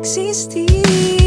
existir.